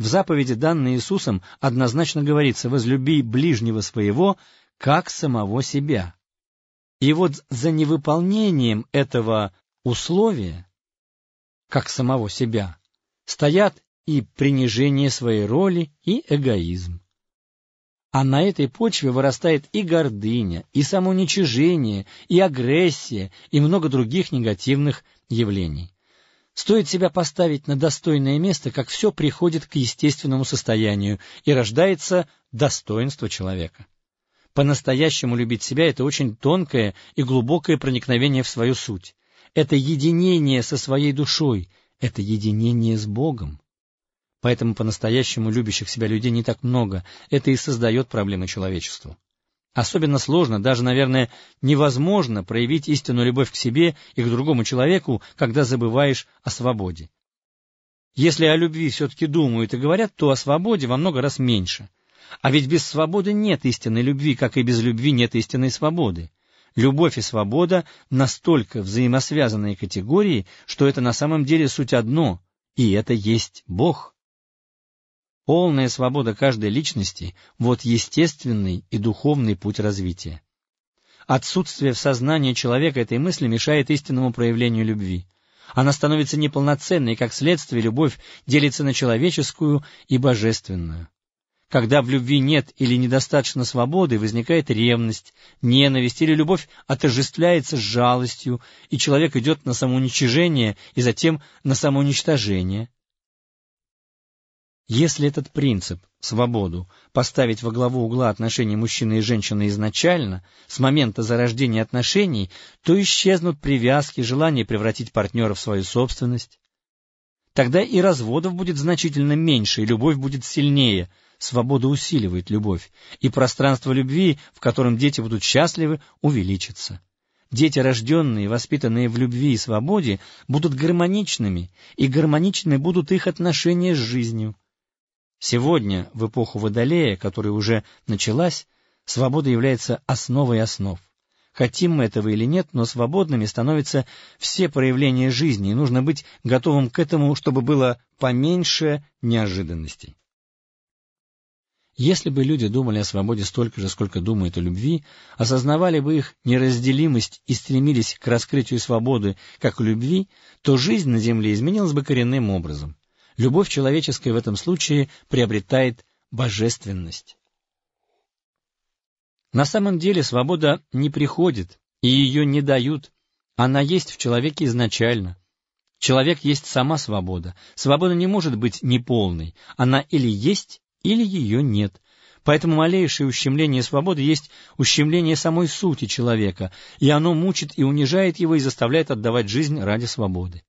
В заповеди, данной Иисусом, однозначно говорится «возлюби ближнего своего, как самого себя». И вот за невыполнением этого условия, как самого себя, стоят и принижение своей роли, и эгоизм. А на этой почве вырастает и гордыня, и самоуничижение, и агрессия, и много других негативных явлений. Стоит себя поставить на достойное место, как все приходит к естественному состоянию, и рождается достоинство человека. По-настоящему любить себя — это очень тонкое и глубокое проникновение в свою суть. Это единение со своей душой, это единение с Богом. Поэтому по-настоящему любящих себя людей не так много. Это и создает проблемы человечеству. Особенно сложно, даже, наверное, невозможно проявить истинную любовь к себе и к другому человеку, когда забываешь о свободе. Если о любви все-таки думают и говорят, то о свободе во много раз меньше. А ведь без свободы нет истинной любви, как и без любви нет истинной свободы. Любовь и свобода настолько взаимосвязанные категории, что это на самом деле суть одно, и это есть Бог. Полная свобода каждой личности – вот естественный и духовный путь развития. Отсутствие в сознании человека этой мысли мешает истинному проявлению любви. Она становится неполноценной, и как следствие любовь делится на человеческую и божественную. Когда в любви нет или недостаточно свободы, возникает ревность, ненависть или любовь отождествляется с жалостью, и человек идет на самоуничижение и затем на самоуничтожение. Если этот принцип, свободу, поставить во главу угла отношений мужчины и женщины изначально, с момента зарождения отношений, то исчезнут привязки, желание превратить партнера в свою собственность. Тогда и разводов будет значительно меньше, и любовь будет сильнее – Свобода усиливает любовь, и пространство любви, в котором дети будут счастливы, увеличится. Дети, рожденные и воспитанные в любви и свободе, будут гармоничными, и гармоничными будут их отношения с жизнью. Сегодня, в эпоху Водолея, которая уже началась, свобода является основой основ. Хотим мы этого или нет, но свободными становятся все проявления жизни, и нужно быть готовым к этому, чтобы было поменьше неожиданностей. Если бы люди думали о свободе столько же, сколько думают о любви, осознавали бы их неразделимость и стремились к раскрытию свободы, как любви, то жизнь на земле изменилась бы коренным образом. Любовь человеческая в этом случае приобретает божественность. На самом деле свобода не приходит, и ее не дают. Она есть в человеке изначально. Человек есть сама свобода. Свобода не может быть неполной. Она или есть, или ее нет. Поэтому малейшее ущемление свободы есть ущемление самой сути человека, и оно мучит и унижает его и заставляет отдавать жизнь ради свободы.